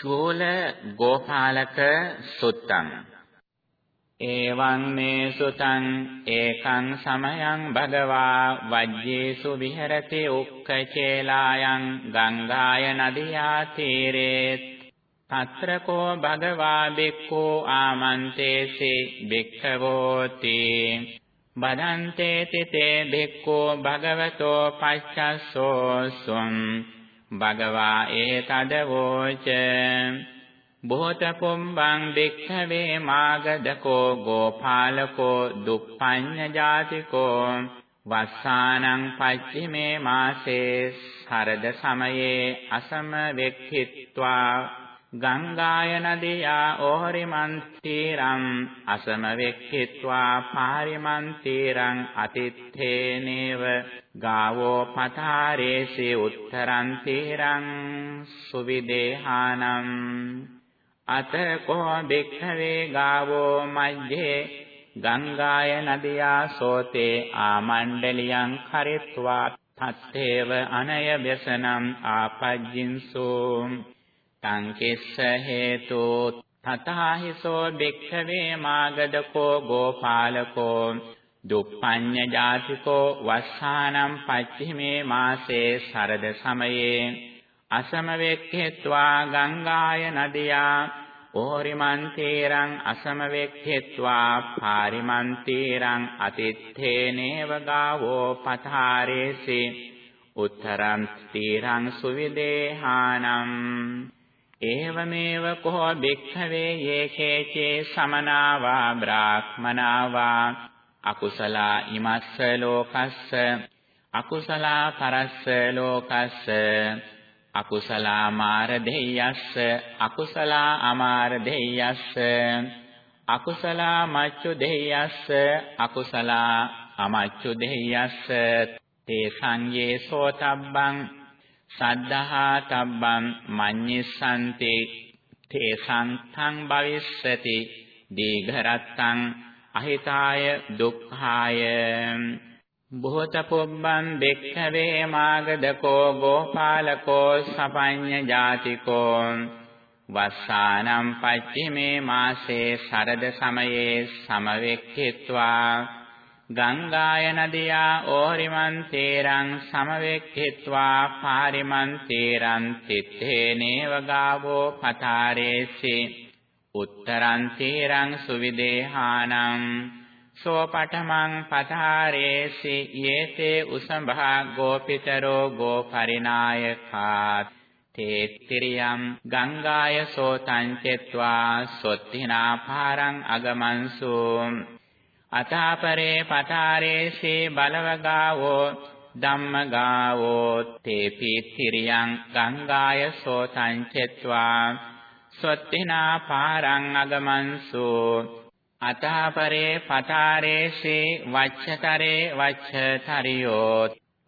චූල ගෝපාලක සුත්තං. එවං මේ සුතං ඒකං සමයං භගවා වජ්ජේසු විහෙරති උක්කචේලායන් ගංගාය නදියා තීරේ తත්‍ර කෝ භගවා බික්ඛෝ ආමන්තේසි බික්ඛවෝති බදන්තේ තිතේ බික්ඛෝ භගවතෝ පච්චස්සෝ සොං භගවා ඒතදවෝච බොහෝත පුම්බං භික්ඛවේ මාගදකෝ ගෝපාලකෝ දුප්පඤ්ඤ ජාතිකෝ වස්සානං පච්චිමේ මාසේ හරද සමයේ අසම වෙක්ඛිත්වා ගංගාය නදියා ඕරිමන්තිරං අසම වෙක්ඛිත්වා පාරිමන්තිරං අතිත්තේනේව ගාවෝ පතාරේසි උත්තරං තීරං සුවිදේහානම් අතකෝ භික්ඛවේ ගාවෝ මජ්ජේ ගංගාය නදියා සෝතේ ආමණ්ඩලියං කරිත්වා තත්තේව අනය ව්‍යසනම් ආපජ්ජින්සෝ තං කිස්ස හේතු තතහිසෝ භික්ඛවේ මාගදකෝ ගෝපාලකෝ දුප්පඤ්ඤ ජාතිකෝ වස්සානම් පච්චිමේ මාසේ සරද සමයේ අසමවෙක්ඛෙත්වා ගංගාය නදියා ඕරිමන්තේරං අසමවෙක්ඛෙත්වා පාරිමන්තේරං අතිත්තේනේව ගාවෝ පතාරේසි උත්තරං තීරං සුවිදේහානම් ඒවමේව කෝ භික්ඛවේ යේකේචේ සමනාවා බ්‍රාහ්මනාවා අකුසලා ඉමස්ස ලෝකස්ස අකුසලා පරස්ස ලෝකස්ස අකුසලා මාර දෙයස්ස අකුසලා අමාර දෙයස්ස අකුසලා මච්චු දෙයස්ස අකුසලා අමච්චු දෙයස්ස තේ සංයේ සෝතබ්බං සද්ධහා තබ්බං මඤ්ඤස්සන්ති. තේ සංතං භවිස්සති. දීඝරත්තං අහිතාය දුක්ඛාය. බොහෝත පොබ්බන් බෙක්ඛවේ මාගදකෝ ගෝපාලකෝ සපඤ්ඤ ජාතිකෝ. වස්සානම් පච්චිමේ මාසේ සරද සමයේ සමවෙක්ඛිත්වා. ගංගාය නදියා ඕරිමන්තේරං සමවෙක්ඛිත්වා පාරිමන්තේරං තිත්තේනේව ගාවෝ පතාරේසි උත්තරං තේරං සුවිදේහානම් සෝ පඨමං පතාරේසි යේතේ උසභා ගෝපිතරෝ ගෝපරිනායකා තේත්‍රියම් ගංගාය සෝතං චෙත්වා සොත්තිනා පාරං අගමන්සු අතාපරේ පතාරේසි බලවගාවෝ ධම්මගාවෝ තේපි තිරියං ගංගාය සෝතං චෙත්වා සොත්තිනා පාරං අගමන්සු අතහපරේ පතාරේසේ වච්ඡතරේ වච්ඡතරියෝ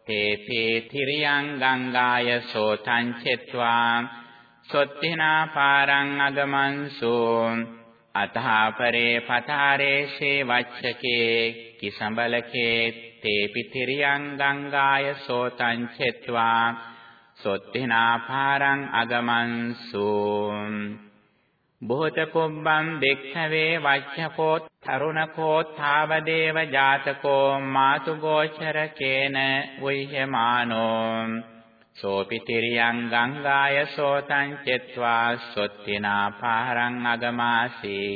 තේපේ තිරියං ගංගාය සෝතං චෙත්වා සොත්තිනා පාරං අගමන්සු අතහපරේ පතාරේසේ වච්ඡකේ කිසඹලකේ තේපි තිරියං ගංගාය සෝතං චෙත්වා සොත්තිනා පාරං අගමන්සු. බොහෝත පුබ්බං දෙක්ඛවේ වච්ඡකෝ තරුණකෝ තාවදේව ජාතකෝ මාතු ගෝචර කේන උය්‍යමානෝ සෝපිතිරියං ගංගාය සෝතං චෙත්වා සොත්තිනා පාරං අගමාසී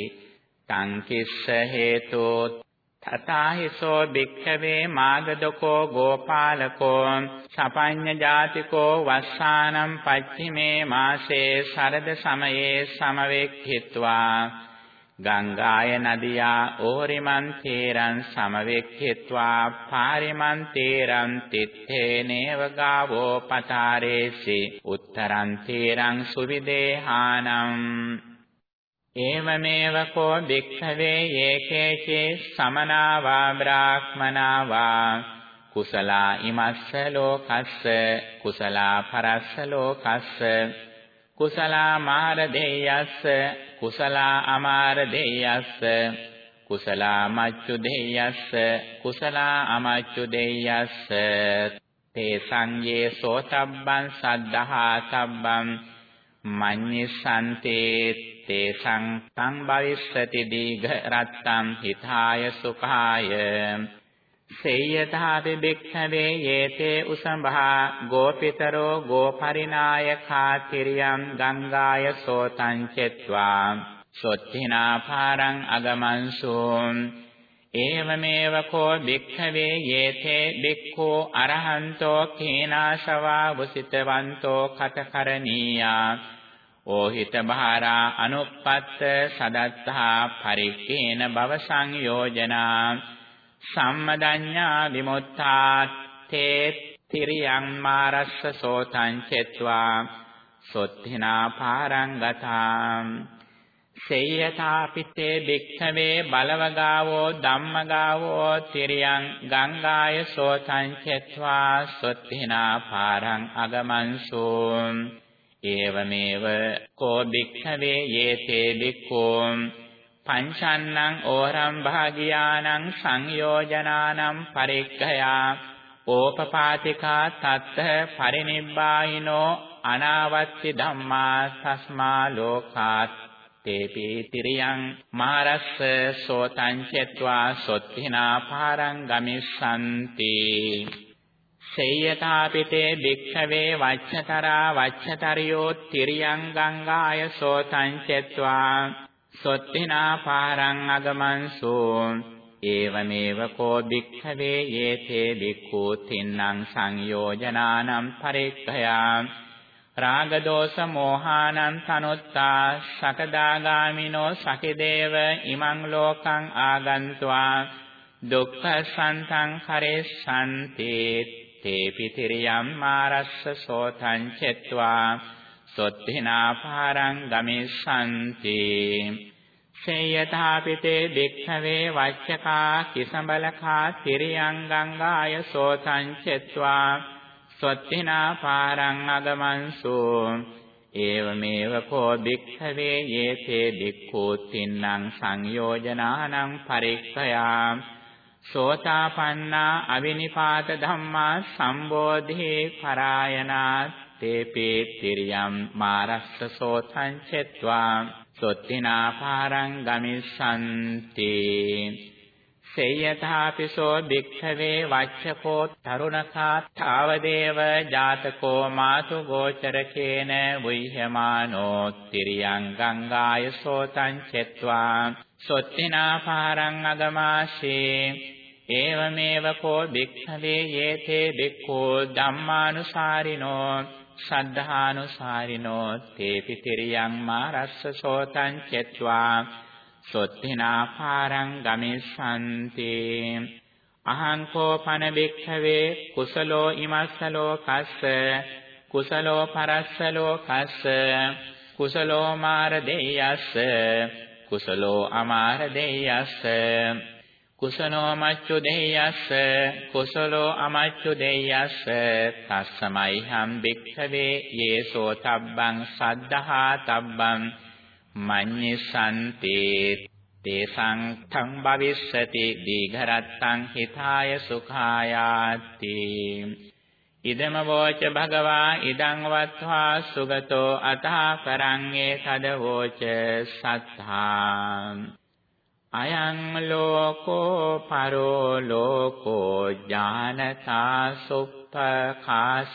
තං කිස්ස හේතෝ තථාහිසෝ භික්ඛවේ මාගදකෝ ගෝපාලකෝ සපඤ්ඤ ජාතිකෝ වස්සානම් පච්චිමේ මාසේ සරද සමයේ සමවෙක්ඛිත්වා ගංගාය නදියා ඕරිමන්තේරං සමවෙක්ඛිත්වා පාරිමන්තේරං තිත්තේනේව ගාවෝ පතාරේසි උත්තරං තේරං සුවිදේහානම් ඒවමේව කෝ භික්ඛවේ යේකේචේ සමනාවා බ්‍රාහ්මනාවා කුසලා ඉමස්ස ලෝකස්ස කුසලා පරස්ස ලෝකස්ස කුසලා මාර දෙයස්ස කුසලා අමාර දෙයස්ස. කුසලා මච්චු දෙයස්ස. කුසලා අමච්චු දෙයස්ස. තේ සංයේ සෝතබ්බං සද්ධා තබ්බං මඤ්ඤසන්තේ තේසං තං භවිස්සති දීඝ රත්තං හිතාය සුඛාය. සේයතාපි භික්ඛවේ යේතේ උසම්භා ගෝපිතරෝ ගෝපරිනායඛා තිරියං ගංගාය සෝතං චෙත්වා සොත්තිනා පාරං අගමන්සෝ ඒවමේව කෝ භික්ඛවේ යේතේ භික්ඛෝ අරහන්තෝ කේනාශවා වසිතවන්තෝ කතකරණීයා ඕහිත බහාරා අනුප්පත්ත සදත්තා පරික්කේන භව සංයෝජනා සම්මදඤ්ඤා විමුක්තාත්තේ තිරියං මාරස්ස සෝතං චෙත්වා සොත්තිනා පාරං ගතා සේයතාපිතේ භික්ඛවේ බලවගාවෝ ධම්මගාවෝ තිරියං ගංගාය සෝතං චෙත්වා සොත්තිනා පාරං අගමන්සෝ ඒවමේව කෝ භික්ඛවේ යේතේ භික්ඛෝ පංචන්නං ඕරම් භාගියානං සංයෝජනානම් පරික්ඛයා ඕපපාතිකා තත්ත පරිනිබ්බායිනෝ අනාවත්ති ධම්මා තස්මා ලෝකාත් තේපි තිරියං මාරස්ස සෝතං චත්වා සොත්තිනා පාරං ගමිස්සන්ති සේයතාපිතේ භික්ඛවේ වච්ඡතරා වච්ඡතරියෝ තිරියං ගංගාය සෝතං චත්වා සොත්තිනා පාරං අගමන්සෝ ඒවමේව කෝ භික්ඛවේ යේතේ භික්ඛු තින්නම් සංයෝජනානම් පරික්ඛයා රාග දෝෂ මෝහානං තනොත්තා සකදාගාමිනෝ සකිදේව ඉමං ලෝකං ආගන්त्वा දුක්ඛ සන්තං කරේසන්ති තේපි තිරියම් මාරස්ස සෝතං චෙත්වා. සොත්තිනා පාරං ගමිස්සන්ති. සේයතාපිතේ භික්ඛවේ වච්චකා කිසඹලකා තිරියං ගංගාය සෝතං චෙත්වා. සොත්තිනා පාරං අගමන්සෝ. ඒවමේව කෝ භික්ඛවේ යේතේ භික්ඛූ තින්නම් සංයෝජනානං පරික්ඛයා. සෝතාපන්නා අවිනිපාත ධම්මා සම්බෝධේ පරායනා. තේපේ තිරියම් මාරස්ස සෝතං චෙත්වා සොත්තිනා පාරං ගමිස්සන්ති සේයථාපිසෝ භික්ඛවේ වච්චකෝ තරුණකා තාවදේව ජාතකෝ මාතු ගෝචරකේන වුහ්‍යමානෝ තිරියං ගංගාය සෝතං චෙත්වා සොත්තිනා පාරං අගමාශේ ඒවමේව කෝ භික්ඛවේ යේතේ භික්ඛෝ ධම්මානුසාරිනෝ සද්ධානුසාරිනෝ තේපි තිරියං මාරස්ස සෝතං චෙත්වා සොත්තිනා පාරං ගමිස්සන්ති අහං කෝපන භික්ඛවේ කුසලෝ ඉමස්සලෝ කස්ස කුසලෝ පරස්සලෝ කස්ස කුසලෝ මාර දෙයස්ස කුසලෝ අමාර දෙයස්ස කුසනෝ මච්චු දෙයස්ස කුසලෝ අමච්චු දෙයස්ස තස්සමයි හම් භික්ඛවේ යේසෝ තබ්බං සද්ධා තබ්බං මඤ්ඤසන්තේ. තේසං තං භවිස්සති දීඝරත්තං හිතාය සුඛායාති. ඉදම වෝච භගවා ඉදං වත්වා සුගතෝ අතහා කරංගේ තද වෝච සත්තා. අයං ලෝකෝ පරෝ ලෝකෝ ඥානතා සුප්පකාසිතෝ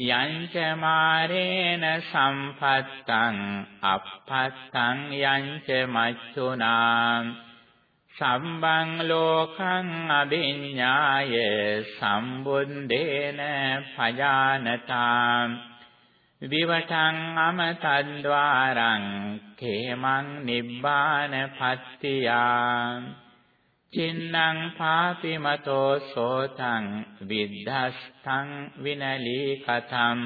යංච මාරේන සම්පත්තං අපත්තං යංච මච්චුනා සම්බං ලෝකං අභිඤ්ඤාය සම්බුද්දේන පජානතා විවටං අමතද්්වාරං කේමං නිබ්බාන පත්තියා චින්නං පාපිමතෝ සෝතං විද්ධස්තං විනලී කතම්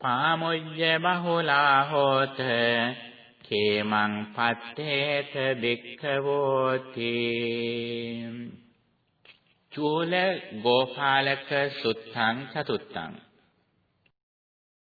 පාමුජ්ජ බහුලා හෝත කේමං පත්තේත බික්ඛවෝති චූල ගෝපාලක සුත්තං චතුත්තං